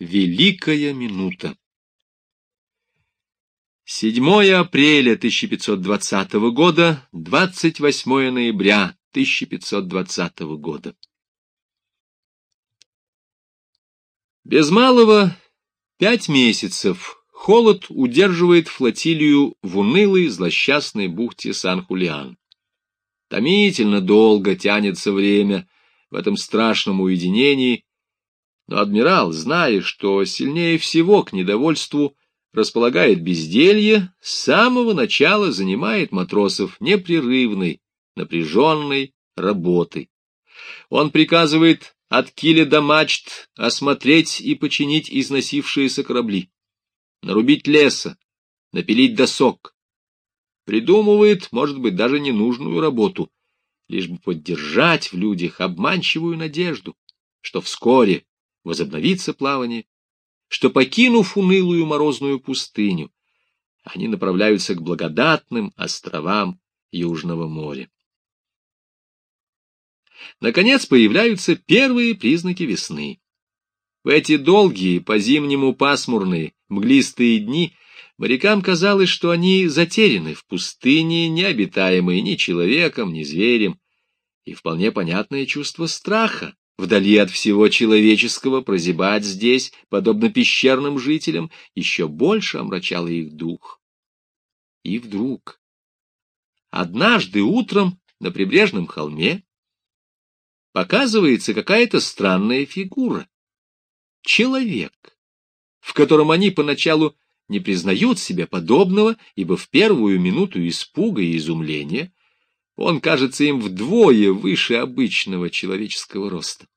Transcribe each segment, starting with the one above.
Великая минута. 7 апреля 1520 года, 28 ноября 1520 года. Без малого пять месяцев холод удерживает флотилию в унылой злосчастной бухте Сан-Хулиан. Томительно долго тянется время в этом страшном уединении, но адмирал, зная, что сильнее всего к недовольству располагает безделье, с самого начала занимает матросов непрерывной, напряженной работой. Он приказывает от киля до мачт осмотреть и починить износившиеся корабли, нарубить леса, напилить досок. Придумывает, может быть, даже ненужную работу, лишь бы поддержать в людях обманчивую надежду, что вскоре возобновится плавание, что, покинув унылую морозную пустыню, они направляются к благодатным островам Южного моря. Наконец появляются первые признаки весны. В эти долгие, по-зимнему пасмурные, мглистые дни морякам казалось, что они затеряны в пустыне, необитаемой ни человеком, ни зверем, и вполне понятное чувство страха вдали от всего человеческого, прозябать здесь, подобно пещерным жителям, еще больше омрачало их дух. И вдруг, однажды утром на прибрежном холме показывается какая-то странная фигура. Человек, в котором они поначалу не признают себя подобного, ибо в первую минуту испуга и изумления он кажется им вдвое выше обычного человеческого роста.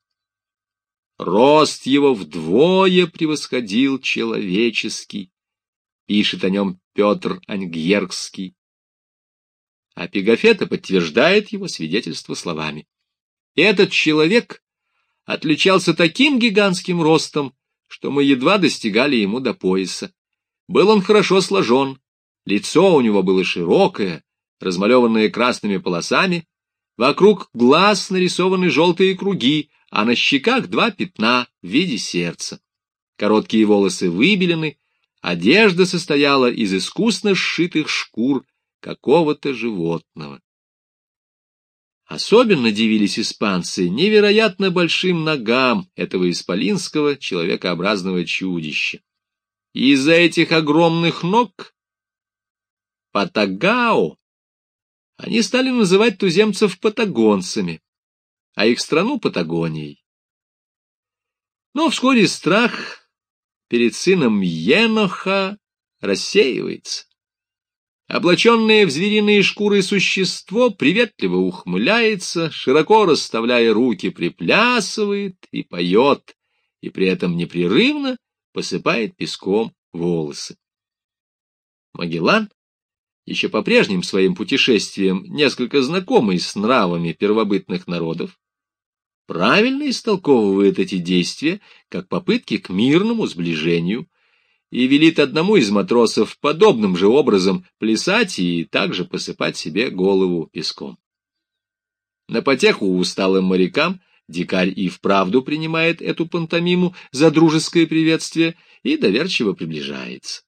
Рост его вдвое превосходил человеческий, пишет о нем Петр Ангьеркский. А Пегафета подтверждает его свидетельство словами. Этот человек отличался таким гигантским ростом, что мы едва достигали ему до пояса. Был он хорошо сложен, лицо у него было широкое, размалеванные красными полосами, вокруг глаз нарисованы желтые круги, а на щеках два пятна в виде сердца. Короткие волосы выбелены, одежда состояла из искусно сшитых шкур какого-то животного. Особенно дивились испанцы невероятно большим ногам этого исполинского человекообразного чудища. Из-за этих огромных ног Патагао они стали называть туземцев патагонцами, а их страну Патагонией. Но вскоре страх перед сыном Еноха рассеивается. Облаченное в звериные шкуры существо приветливо ухмыляется, широко расставляя руки, приплясывает и поет, и при этом непрерывно посыпает песком волосы. Магеллан еще по прежним своим путешествиям несколько знакомый с нравами первобытных народов, правильно истолковывает эти действия как попытки к мирному сближению и велит одному из матросов подобным же образом плясать и также посыпать себе голову песком. На потеху усталым морякам дикарь и вправду принимает эту пантомиму за дружеское приветствие и доверчиво приближается.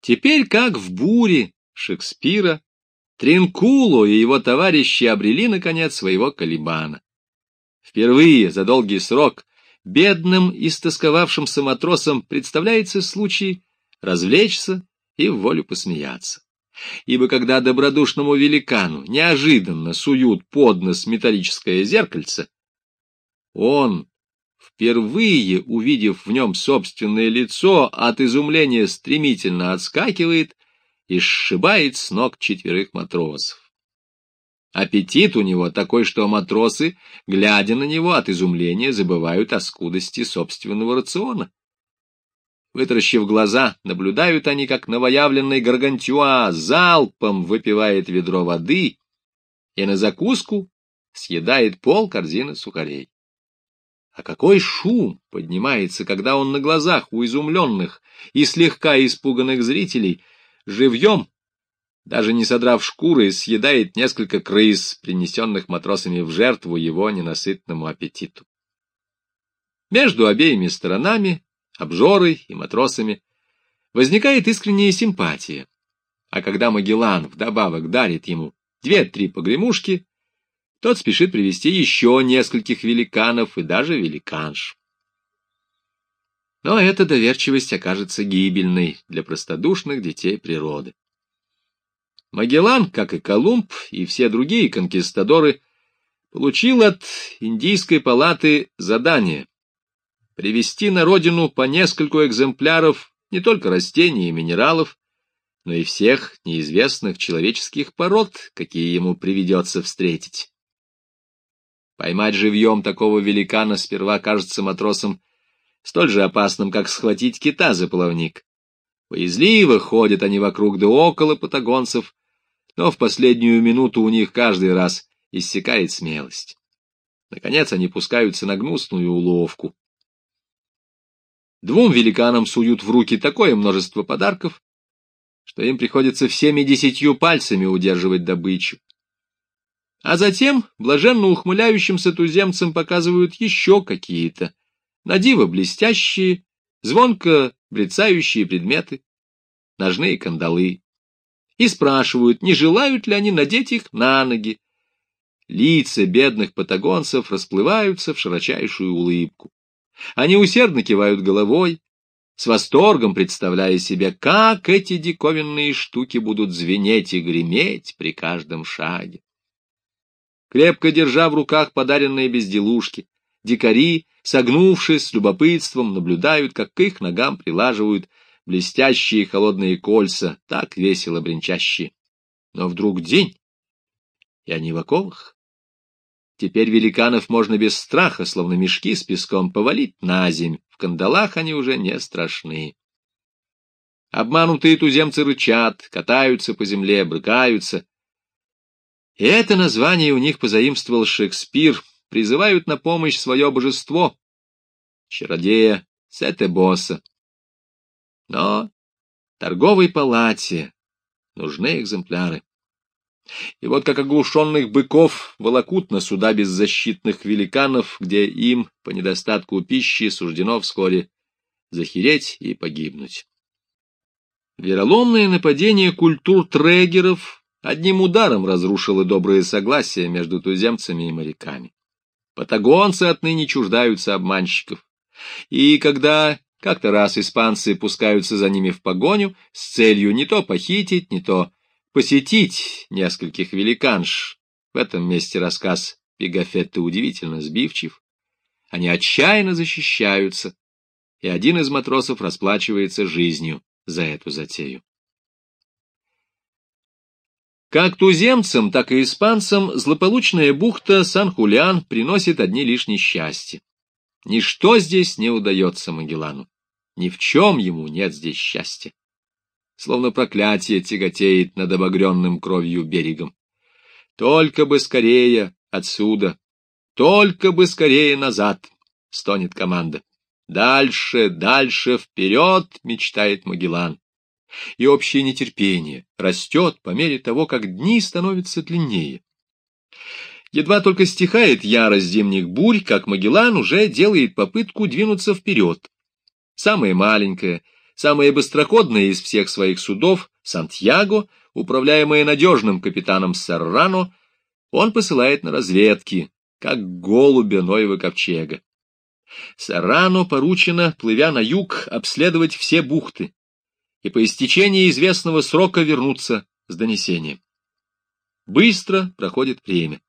Теперь, как в буре, Шекспира, Тринкуло и его товарищи обрели, наконец, своего Калибана. Впервые за долгий срок бедным, истосковавшимся матросам представляется случай развлечься и в волю посмеяться. Ибо когда добродушному великану неожиданно суют под нос металлическое зеркальце, он, впервые увидев в нем собственное лицо, от изумления стремительно отскакивает и сшибает с ног четверых матросов. Аппетит у него такой, что матросы, глядя на него от изумления, забывают о скудости собственного рациона. Вытаращив глаза, наблюдают они, как новоявленный гаргантюа залпом выпивает ведро воды и на закуску съедает пол корзины сухарей. А какой шум поднимается, когда он на глазах у изумленных и слегка испуганных зрителей живьем, даже не содрав шкуры, съедает несколько крыс, принесенных матросами в жертву его ненасытному аппетиту. Между обеими сторонами обжорой и матросами, возникает искренняя симпатия. А когда Магеллан вдобавок дарит ему две-три погремушки, тот спешит привести еще нескольких великанов и даже великанш. Но эта доверчивость окажется гибельной для простодушных детей природы. Магеллан, как и Колумб и все другие конкистадоры, получил от Индийской палаты задание привести на родину по нескольку экземпляров не только растений и минералов, но и всех неизвестных человеческих пород, какие ему приведется встретить. Поймать живьем такого великана сперва кажется матросам столь же опасным, как схватить кита за плавник. Боязливо ходят они вокруг да около патагонцев, но в последнюю минуту у них каждый раз иссякает смелость. Наконец они пускаются на гнусную уловку. Двум великанам суют в руки такое множество подарков, что им приходится всеми десятью пальцами удерживать добычу. А затем блаженно ухмыляющимся туземцам показывают еще какие-то, надиво блестящие, звонко брецающие предметы, ножные кандалы, и спрашивают, не желают ли они надеть их на ноги. Лица бедных патагонцев расплываются в широчайшую улыбку. Они усердно кивают головой, с восторгом представляя себе, как эти диковинные штуки будут звенеть и греметь при каждом шаге. Крепко держа в руках подаренные безделушки, дикари, согнувшись с любопытством, наблюдают, как к их ногам прилаживают блестящие холодные кольца, так весело бренчащие. Но вдруг день, и они в оковах. Теперь великанов можно без страха, словно мешки с песком, повалить на земь. В кандалах они уже не страшны. Обманутые туземцы рычат, катаются по земле, брыкаются. И это название у них позаимствовал Шекспир, призывают на помощь свое божество, чародея Сетебоса. Но торговой палате нужны экземпляры. И вот как оглушенных быков волокут на суда беззащитных великанов, где им, по недостатку пищи, суждено вскоре захереть и погибнуть. Вероломное нападение культур трегеров одним ударом разрушило доброе согласие между туземцами и моряками. Патагонцы отныне чуждаются обманщиков. И когда как-то раз испанцы пускаются за ними в погоню с целью не то похитить, не то посетить нескольких великанш. В этом месте рассказ Пегафетта удивительно сбивчив. Они отчаянно защищаются, и один из матросов расплачивается жизнью за эту затею. Как туземцам, так и испанцам злополучная бухта Сан-Хулиан приносит одни лишь несчастья. Ничто здесь не удается Магеллану. Ни в чем ему нет здесь счастья словно проклятие тяготеет над обогренным кровью берегом. Только бы скорее отсюда, только бы скорее назад, стонет команда. Дальше, дальше, вперед, мечтает Магеллан. И общее нетерпение растет по мере того, как дни становятся длиннее. Едва только стихает ярость зимних бурь, как Магеллан уже делает попытку двинуться вперед. Самая маленькая, Самое быстроходное из всех своих судов, Сантьяго, управляемое надежным капитаном Серрано, он посылает на разведки, как голубя Ноева ковчега. Серрано поручено, плывя на юг, обследовать все бухты и по истечении известного срока вернуться с донесением. Быстро проходит время,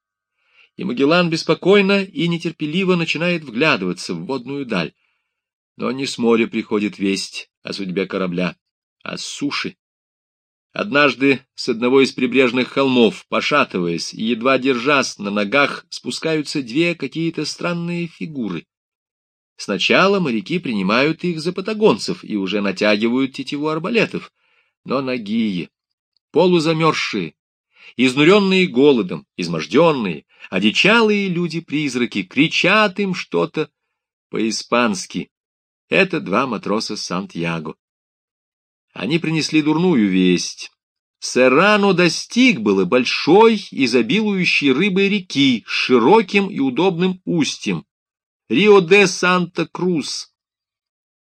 и Магеллан беспокойно и нетерпеливо начинает вглядываться в водную даль. Но не с моря приходит весть о судьбе корабля, а с суши. Однажды с одного из прибрежных холмов, пошатываясь и едва держась на ногах, спускаются две какие-то странные фигуры. Сначала моряки принимают их за патагонцев и уже натягивают тетиву арбалетов, но нагие, полузамерзшие, изнуренные голодом, изможденные, одичалые люди-призраки кричат им что-то по-испански, это два матроса Сантьяго. Они принесли дурную весть. Серрано достиг было большой, изобилующей рыбой реки с широким и удобным устьем. Рио-де-Санта-Крус.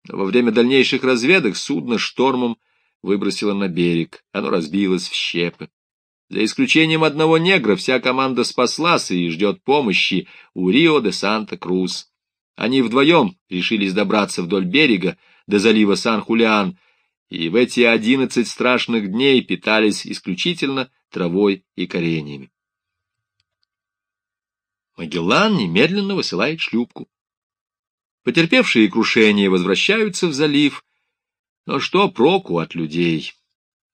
Во время дальнейших разведок судно штормом выбросило на берег, оно разбилось в щепы. За исключением одного негра, вся команда спаслась и ждет помощи у Рио де Санта-Крус. Они вдвоем решились добраться вдоль берега до залива Сан-Хулиан, и в эти одиннадцать страшных дней питались исключительно травой и кореньями. Магеллан немедленно высылает шлюпку. Потерпевшие крушение возвращаются в залив, но что проку от людей?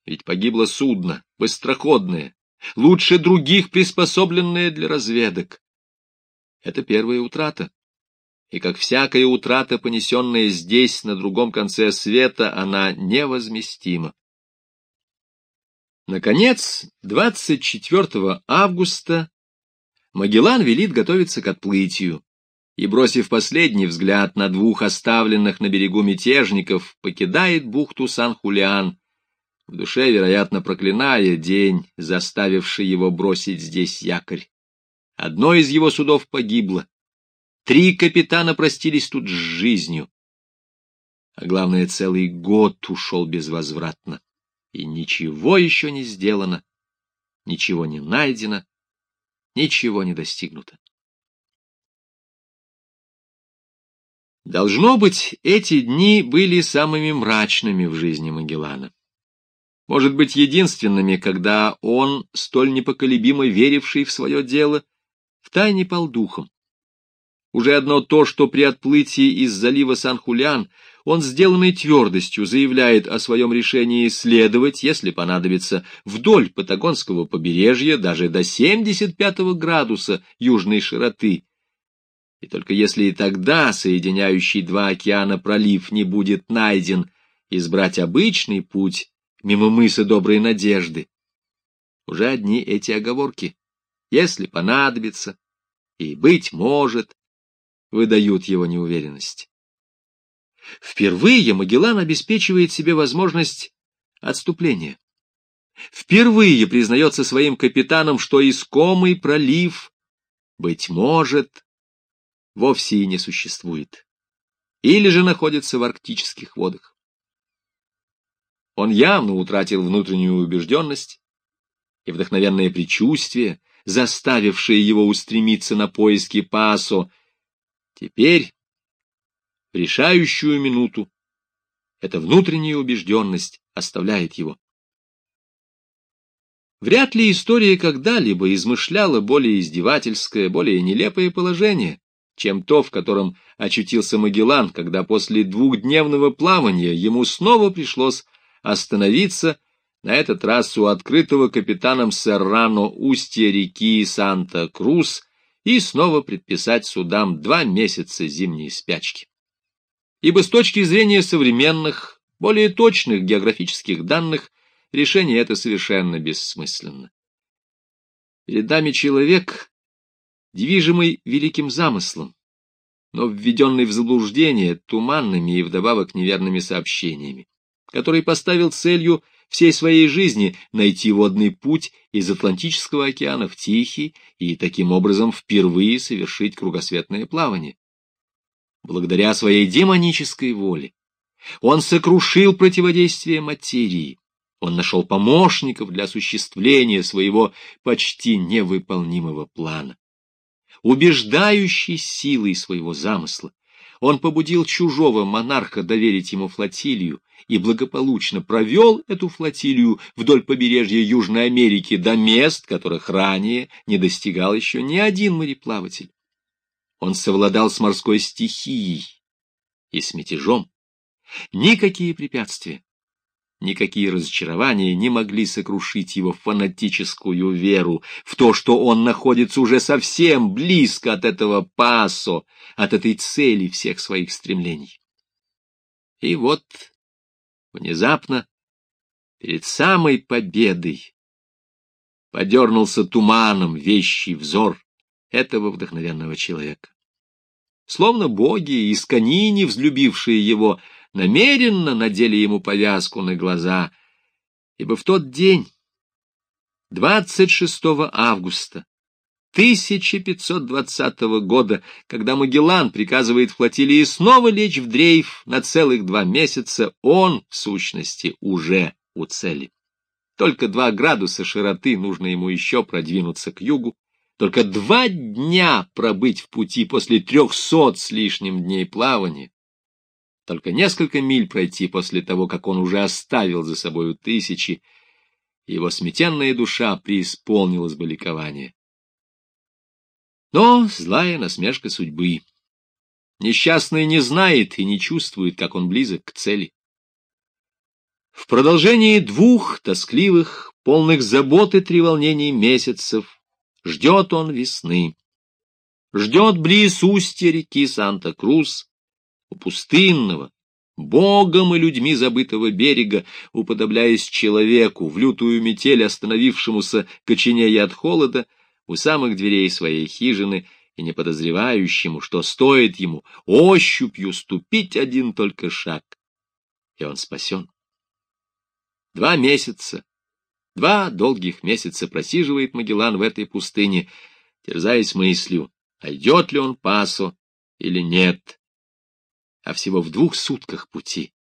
Ведь погибло судно, быстроходное, лучше других приспособленное для разведок. Это первая утрата. И как всякая утрата, понесенная здесь, на другом конце света, она невозместима. Наконец, 24 августа Магеллан велит готовиться к отплытию и, бросив последний взгляд на двух оставленных на берегу мятежников, покидает бухту Сан-Хулиан, в душе, вероятно, проклиная день, заставивший его бросить здесь якорь. Одно из его судов погибло. Три капитана простились тут с жизнью. А главное, целый год ушел безвозвратно. И ничего еще не сделано, ничего не найдено, ничего не достигнуто. Должно быть, эти дни были самыми мрачными в жизни Магеллана может быть, единственными, когда он, столь непоколебимо веривший в свое дело, втайне пал духом. Уже одно то, что при отплытии из залива Сан-Хулиан он сделанной твердостью заявляет о своем решении следовать, если понадобится, вдоль Патагонского побережья даже до 75 градуса южной широты. И только если и тогда соединяющий два океана пролив не будет найден, избрать обычный путь мимо мыса Доброй Надежды. Уже одни эти оговорки, если понадобится, и, быть может, выдают его неуверенность. Впервые Магеллан обеспечивает себе возможность отступления. Впервые признается своим капитанам, что искомый пролив, быть может, вовсе и не существует, или же находится в арктических водах. Он явно утратил внутреннюю убежденность и вдохновенное предчувствие, заставившее его устремиться на поиски Пасо. Теперь, в решающую минуту, эта внутренняя убежденность оставляет его. Вряд ли история когда-либо измышляла более издевательское, более нелепое положение, чем то, в котором очутился Магеллан, когда после двухдневного плавания ему снова пришлось остановиться на этот раз у открытого капитаном Серрано устья реки Санта-Крус и снова предписать судам два месяца зимней спячки. Ибо с точки зрения современных, более точных географических данных, решение это совершенно бессмысленно. Перед нами человек, движимый великим замыслом, но введенный в заблуждение туманными и вдобавок неверными сообщениями который поставил целью всей своей жизни найти водный путь из Атлантического океана в Тихий и таким образом впервые совершить кругосветное плавание. Благодаря своей демонической воле он сокрушил противодействие материи, он нашел помощников для осуществления своего почти невыполнимого плана. Убеждающей силой своего замысла он побудил чужого монарха доверить ему флотилию и благополучно провел эту флотилию вдоль побережья Южной Америки до мест, которых ранее не достигал еще ни один мореплаватель. Он совладал с морской стихией и с мятежом. Никакие препятствия, Никакие разочарования не могли сокрушить его фанатическую веру в то, что он находится уже совсем близко от этого пасо, от этой цели всех своих стремлений. И вот, внезапно, перед самой победой, подернулся туманом вещий взор этого вдохновенного человека. Словно боги, исконини, взлюбившие его, — намеренно надели ему повязку на глаза, ибо в тот день, 26 августа 1520 года, когда Магеллан приказывает флотилии снова лечь в дрейф на целых два месяца, он, в сущности, уже у цели. Только два градуса широты нужно ему еще продвинуться к югу, только два дня пробыть в пути после трехсот с лишним дней плавания, только несколько миль пройти после того, как он уже оставил за собою тысячи, его сметенная душа преисполнилась бы ликования. Но злая насмешка судьбы. Несчастный не знает и не чувствует, как он близок к цели. В продолжении двух тоскливых, полных забот и треволнений месяцев ждет он весны. Ждет близ устья реки Санта-Крус, у пустынного, богом и людьми забытого берега, уподобляясь человеку в лютую метель, остановившемуся, коченея от холода, у самых дверей своей хижины и не подозревающему, что стоит ему ощупью ступить один только шаг, и он спасен. Два месяца, два долгих месяца просиживает Магеллан в этой пустыне, терзаясь мыслью, найдет ли он Пасо или нет. А всего в двух сутках пути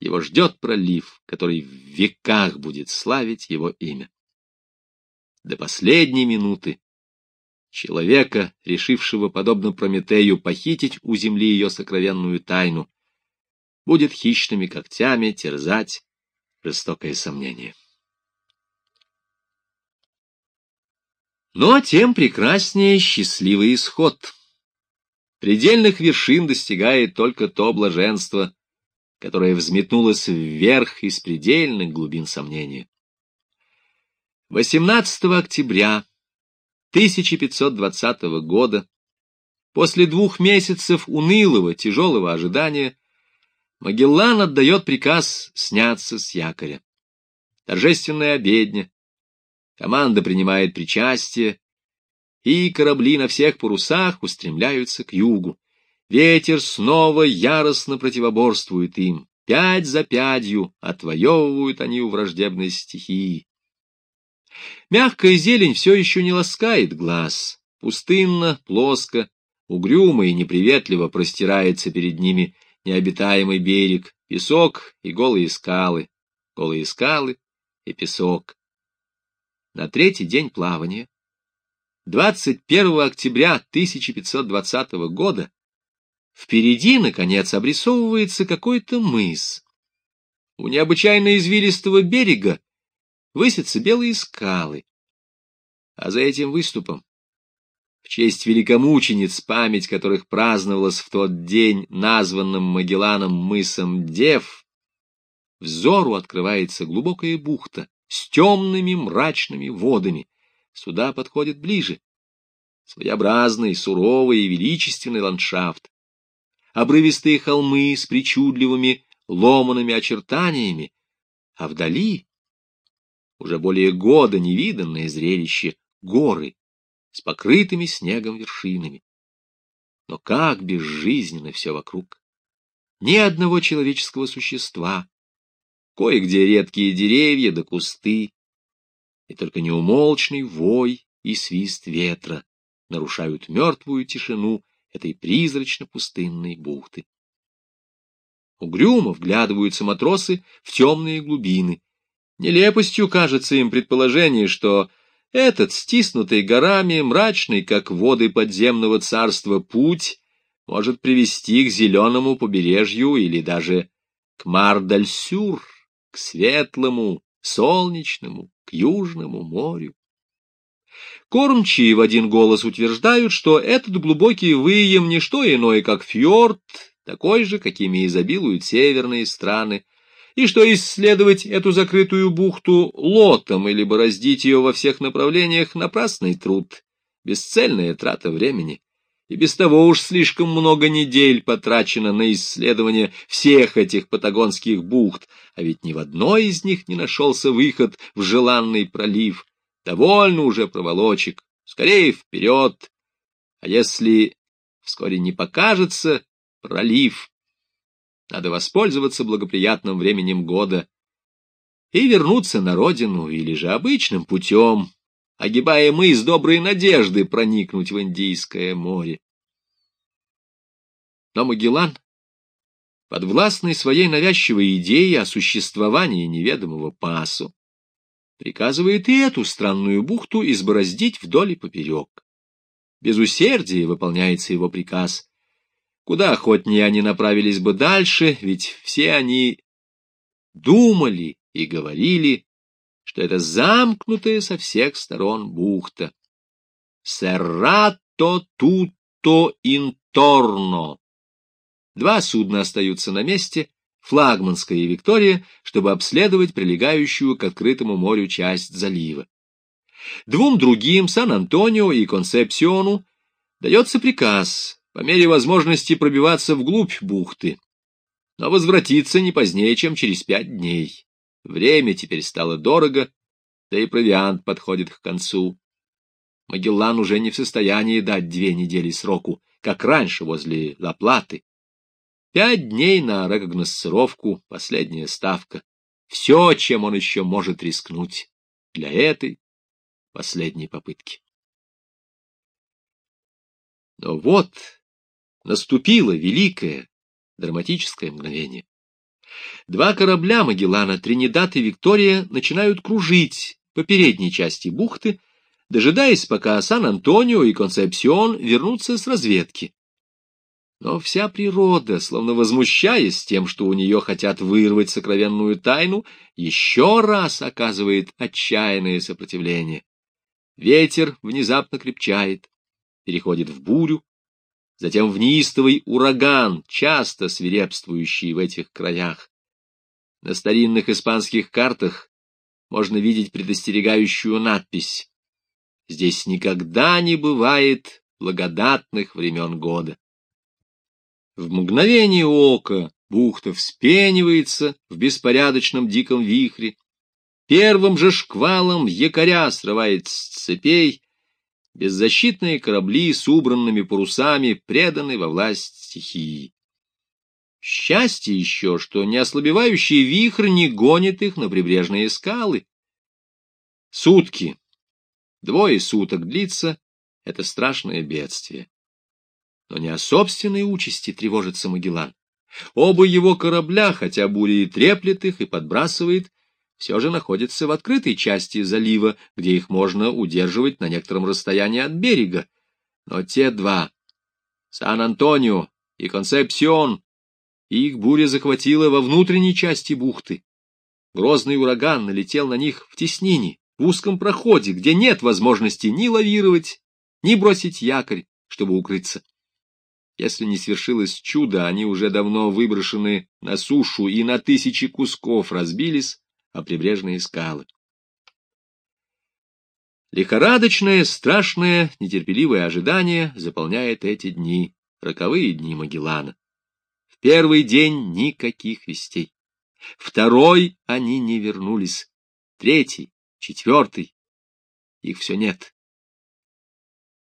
его ждет пролив, который в веках будет славить его имя. До последней минуты человека, решившего, подобно Прометею, похитить у земли ее сокровенную тайну, будет хищными когтями терзать жестокое сомнение. Но тем прекраснее счастливый исход. Предельных вершин достигает только то блаженство, которое взметнулось вверх из предельных глубин сомнения. 18 октября 1520 года, после двух месяцев унылого, тяжелого ожидания, Магеллан отдает приказ сняться с якоря. Торжественная обедня. Команда принимает причастие, и корабли на всех парусах устремляются к югу. Ветер снова яростно противоборствует им. Пять за пятью отвоевывают они у враждебной стихии. Мягкая зелень все еще не ласкает глаз. Пустынно, плоско, угрюмо и неприветливо простирается перед ними необитаемый берег, песок и голые скалы, голые скалы и песок. На третий день плавания, 21 октября 1520 года, впереди, наконец, обрисовывается какой-то мыс. У необычайно извилистого берега высятся белые скалы, а за этим выступом в честь великомучениц, память которых праздновалась в тот день названным Магелланом мысом Дев, взору открывается глубокая бухта с темными мрачными водами. Сюда подходит ближе. Своеобразный, суровый и величественный ландшафт. Обрывистые холмы с причудливыми ломаными очертаниями, а вдали уже более года невиданное зрелище — горы с покрытыми снегом вершинами. Но как безжизненно все вокруг! Ни одного человеческого существа, кое-где редкие деревья да кусты, и только неумолчный вой и свист ветра нарушают мертвую тишину этой призрачно-пустынной бухты. Угрюмо вглядываются матросы в темные глубины. Нелепостью кажется им предположение, что этот, стиснутый горами, мрачный, как воды подземного царства, путь может привести к зеленому побережью или даже к Мардальсюр, к светлому, солнечному, к южному морю. Кормчие в один голос утверждают, что этот глубокий выем не что иное, как фьорд, такой же, какими изобилуют северные страны, и что исследовать эту закрытую бухту лотом или бороздить ее во всех направлениях — напрасный труд, бесцельная трата времени. И без того уж слишком много недель потрачено на исследование всех этих патагонских бухт, а ведь ни в одной из них не нашелся выход в желанный пролив. Довольно уже проволочек, скорее вперед. А если вскоре не покажется пролив, надо воспользоваться благоприятным временем года и вернуться на родину или же обычным путем, огибая мыс доброй надежды проникнуть в Индийское море. Но Магеллан, подвластный своей навязчивой идее о существовании неведомого пасу, приказывает и эту странную бухту избороздить вдоль и поперек. Без усердия выполняется его приказ. Куда охотнее они направились бы дальше, ведь все они думали и говорили, что это замкнутая со всех сторон бухта. Серрато тутто инторно. Два судна остаются на месте, флагманская и Виктория, чтобы обследовать прилегающую к открытому морю часть залива. Двум другим, Сан-Антонио и Концепсиону, дается приказ по мере возможности пробиваться вглубь бухты, но возвратиться не позднее, чем через пять дней. Время теперь стало дорого, да и провиант подходит к концу. Магеллан уже не в состоянии дать две недели сроку, как раньше возле Лаплаты. Пять дней на рекогносцировку, последняя ставка. Все, чем он еще может рискнуть для этой последней попытки. Но вот наступило великое драматическое мгновение. Два корабля Магеллана, Тринидад и Виктория, начинают кружить по передней части бухты, дожидаясь, пока Сан-Антонио и Концепсион вернутся с разведки. Но вся природа, словно возмущаясь тем, что у нее хотят вырвать сокровенную тайну, еще раз оказывает отчаянное сопротивление. Ветер внезапно крепчает, переходит в бурю, затем в неистовый ураган, часто свирепствующий в этих краях. На старинных испанских картах можно видеть предостерегающую надпись «Здесь никогда не бывает благодатных времен года». В мгновение ока бухта вспенивается в беспорядочном диком вихре, Первым же шквалом якоря срывает с цепей, беззащитные корабли с убранными парусами преданы во власть стихии. Счастье еще, что неослабевающий вихрь не гонит их на прибрежные скалы. Сутки, двое суток длится это страшное бедствие. Но не о собственной участи тревожится Магеллан. Оба его корабля, хотя буря и треплет их и подбрасывает, все же находятся в открытой части залива, где их можно удерживать на некотором расстоянии от берега. Но те два, Сан-Антонио и Концепсион, их буря захватила во внутренней части бухты. Грозный ураган налетел на них в теснине, в узком проходе, где нет возможности ни лавировать, ни бросить якорь, чтобы укрыться. Если не свершилось чудо, они уже давно выброшены на сушу и на тысячи кусков разбились, о прибрежные скалы. Лихорадочное, страшное, нетерпеливое ожидание заполняет эти дни, роковые дни Магеллана. В первый день никаких вестей. Второй они не вернулись. Третий, четвертый. Их все нет.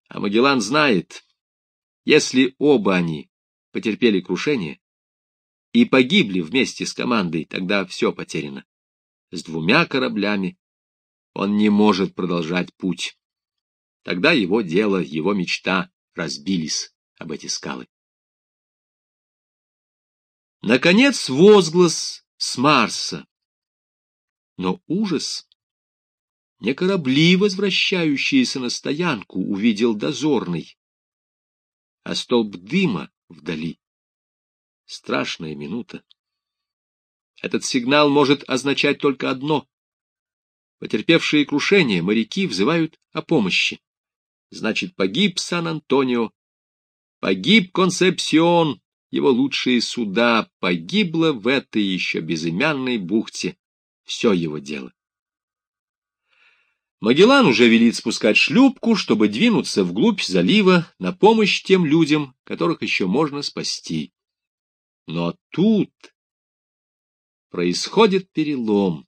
А Магеллан знает, если оба они потерпели крушение и погибли вместе с командой, тогда все потеряно с двумя кораблями, он не может продолжать путь. Тогда его дело, его мечта разбились об эти скалы. Наконец возглас с Марса. Но ужас! Не корабли, возвращающиеся на стоянку, увидел дозорный, а столб дыма вдали. Страшная минута. Этот сигнал может означать только одно. Потерпевшие крушение моряки взывают о помощи. Значит, погиб Сан-Антонио, погиб Концепсион, его лучшие суда, погибло в этой еще безымянной бухте все его дело. Магеллан уже велит спускать шлюпку, чтобы двинуться вглубь залива на помощь тем людям, которых еще можно спасти. Но тут происходит перелом.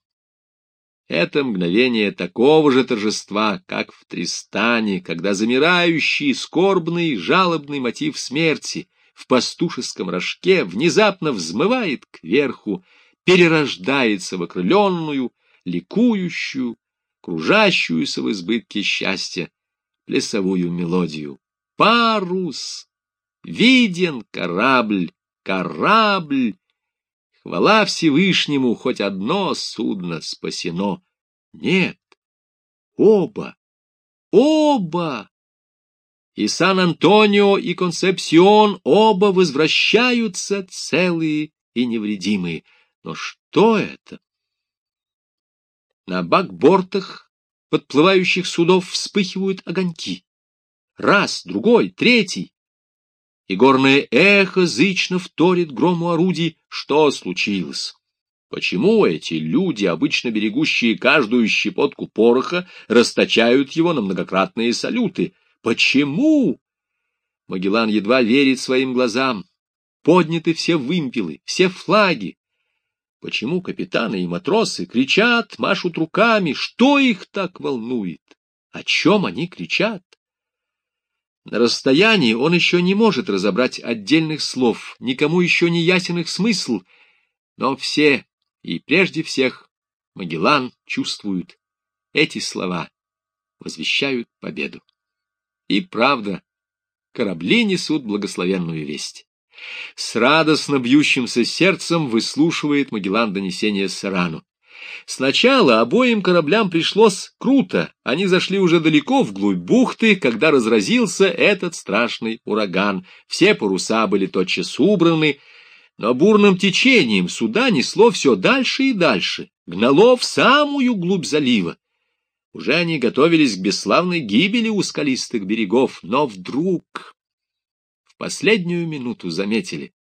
Это мгновение такого же торжества, как в Тристане, когда замирающий, скорбный, жалобный мотив смерти в пастушеском рожке внезапно взмывает кверху, перерождается в окрыленную, ликующую, кружащуюся в избытке счастья, плясовую мелодию. Парус! Виден корабль, корабль! Хвала Всевышнему, хоть одно судно спасено. Нет, оба, оба! И Сан-Антонио, и Концепсион оба возвращаются целые и невредимые. Но что это? На бакбортах подплывающих судов вспыхивают огоньки. Раз, другой, третий. И горное эхо зычно вторит грому орудий. Что случилось? Почему эти люди, обычно берегущие каждую щепотку пороха, расточают его на многократные салюты? Почему? Магеллан едва верит своим глазам. Подняты все вымпелы, все флаги. Почему капитаны и матросы кричат, машут руками? Что их так волнует? О чем они кричат? На расстоянии он еще не может разобрать отдельных слов, никому еще не ясен их смысл, но все, и прежде всех, Магеллан чувствуют эти слова, возвещают победу. И правда, корабли несут благословенную весть. С радостно бьющимся сердцем выслушивает Магеллан донесение Сарану. Сначала обоим кораблям пришлось круто, они зашли уже далеко вглубь бухты, когда разразился этот страшный ураган. Все паруса были тотчас убраны, но бурным течением суда несло все дальше и дальше, гнало в самую глубь залива. Уже они готовились к бесславной гибели у скалистых берегов, но вдруг последнюю минуту заметили,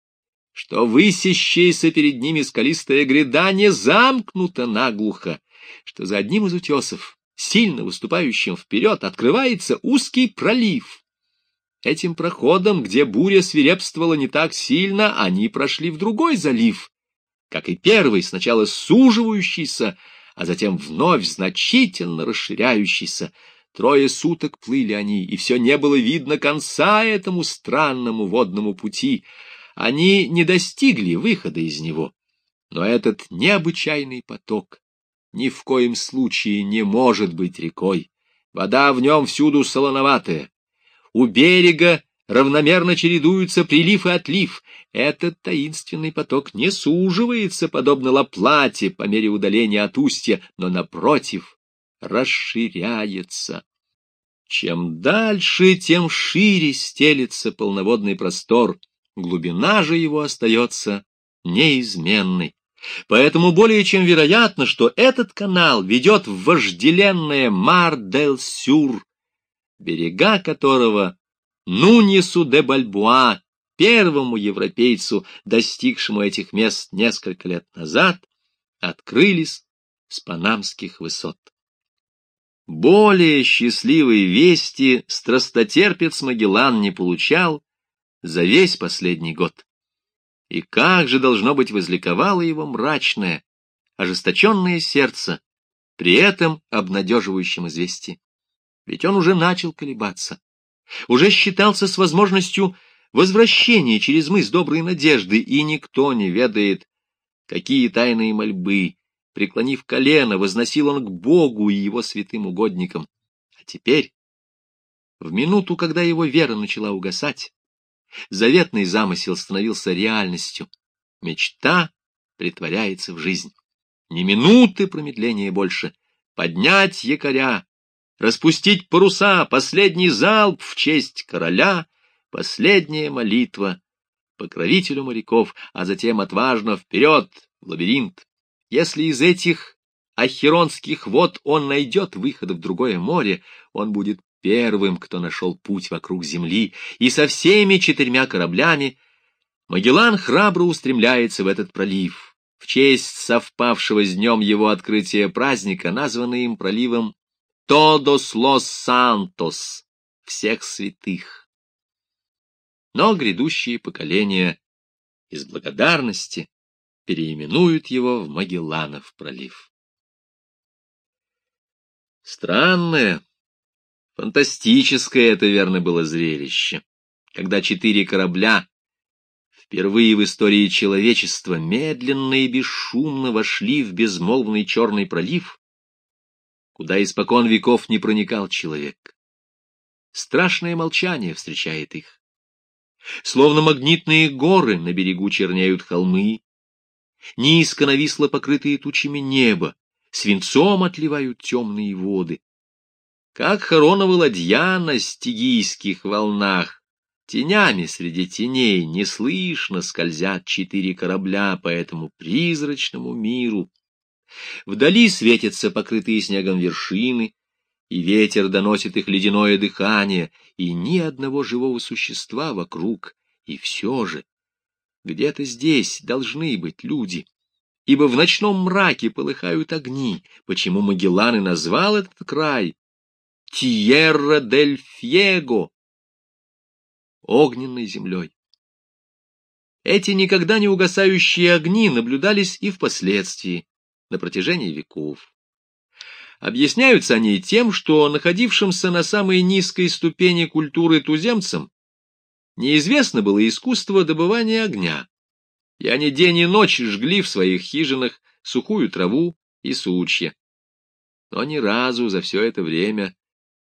что высящаяся перед ними скалистая гряда не замкнута наглухо, что за одним из утесов, сильно выступающим вперед, открывается узкий пролив. Этим проходом, где буря свирепствовала не так сильно, они прошли в другой залив, как и первый, сначала суживающийся, а затем вновь значительно расширяющийся. Трое суток плыли они, и все не было видно конца этому странному водному пути. Они не достигли выхода из него. Но этот необычайный поток ни в коем случае не может быть рекой. Вода в нем всюду солоноватая. У берега равномерно чередуются прилив и отлив. Этот таинственный поток не суживается, подобно лаплате, по мере удаления от устья, но, напротив, расширяется. Чем дальше, тем шире стелится полноводный простор, глубина же его остается неизменной. Поэтому более чем вероятно, что этот канал ведет в вожделенное Мар-дель-Сюр, берега которого Нуньесу де Бальбуа, первому европейцу, достигшему этих мест несколько лет назад, открылись с панамских высот. Более счастливой вести страстотерпец Магеллан не получал за весь последний год. И как же должно быть возликовало его мрачное, ожесточенное сердце при этом обнадеживающем известии. Ведь он уже начал колебаться уже считался с возможностью возвращения через мыс доброй надежды, и никто не ведает, какие тайные мольбы, преклонив колено, возносил он к Богу и его святым угодникам. А теперь, в минуту, когда его вера начала угасать, заветный замысел становился реальностью. Мечта притворяется в жизнь. Ни минуты промедления больше. Поднять якоря, распустить паруса, последний залп в честь короля, последняя молитва покровителю моряков, а затем отважно вперед в лабиринт. Если из этих ахеронских вод он найдет выход в другое море, он будет первым, кто нашел путь вокруг земли, и со всеми четырьмя кораблями Магеллан храбро устремляется в этот пролив. В честь совпавшего с днем его открытия праздника, названный им проливом Тодос лос Сантос, всех святых. Но грядущие поколения из благодарности переименуют его в Магелланов пролив. Странное, фантастическое это верно было зрелище, когда четыре корабля впервые в истории человечества медленно и бесшумно вошли в безмолвный черный пролив, куда испокон веков не проникал человек. Страшное молчание встречает их. Словно магнитные горы на берегу чернеют холмы, низко нависло покрытые тучами небо, свинцом отливают темные воды. Как хоронова ладья на стигийских волнах, тенями среди теней неслышно скользят четыре корабля по этому призрачному миру. Вдали светятся покрытые снегом вершины, и ветер доносит их ледяное дыхание, и ни одного живого существа вокруг, и все же где-то здесь должны быть люди, ибо в ночном мраке полыхают огни, почему Магеллан и назвал этот край Тьерра дель Фьего, огненной землей. Эти никогда не угасающие огни наблюдались и впоследствии, на протяжении веков. Объясняются они тем, что находившимся на самой низкой ступени культуры туземцам неизвестно было искусство добывания огня, и они день и ночь жгли в своих хижинах сухую траву и сучья. Но ни разу за все это время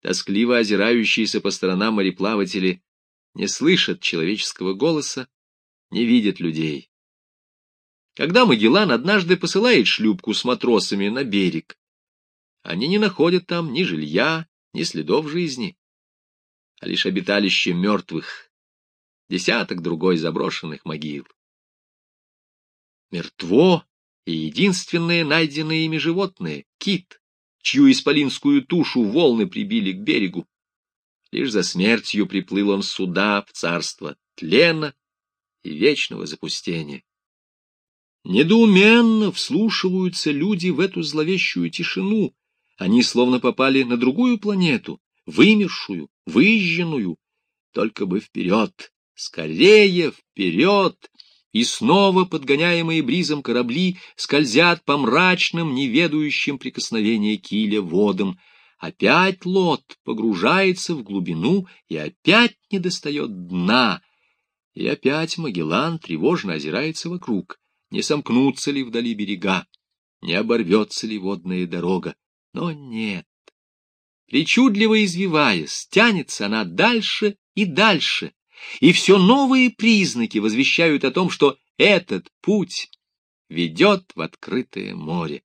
тоскливо озирающиеся по сторонам мореплаватели не слышат человеческого голоса, не видят людей. Когда Магеллан однажды посылает шлюпку с матросами на берег, они не находят там ни жилья, ни следов жизни, а лишь обиталище мертвых, десяток другой заброшенных могил. Мертво и единственное найденное ими животное — кит, чью исполинскую тушу волны прибили к берегу. Лишь за смертью приплыл он сюда, в царство тлена и вечного запустения. Недоуменно вслушиваются люди в эту зловещую тишину, они словно попали на другую планету, вымершую, выжженную. Только бы вперед, скорее вперед! И снова подгоняемые бризом корабли скользят по мрачным, неведающим прикосновения киля водам. Опять лот погружается в глубину и опять не достает дна. И опять Магеллан тревожно озирается вокруг. Не сомкнутся ли вдали берега? Не оборвется ли водная дорога? Но нет. Причудливо извиваясь, тянется она дальше и дальше, и все новые признаки возвещают о том, что этот путь ведет в открытое море.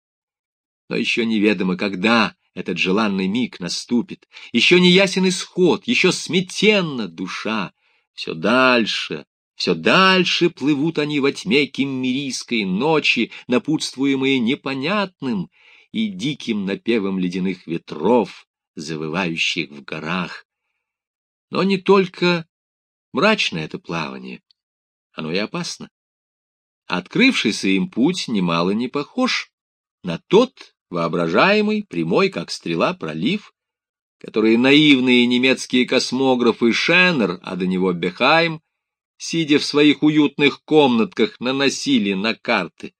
Но еще неведомо, когда этот желанный миг наступит, еще не ясен исход, еще сметенна душа. Все дальше, все дальше плывут они во тьме киммерийской ночи, напутствуемые непонятным и диким напевом ледяных ветров, завывающих в горах. Но не только мрачно это плавание, оно и опасно. Открывшийся им путь немало не похож на тот воображаемый, прямой, как стрела, пролив, который наивные немецкие космографы Шеннер, а до него Бехайм, сидя в своих уютных комнатках, наносили на карты.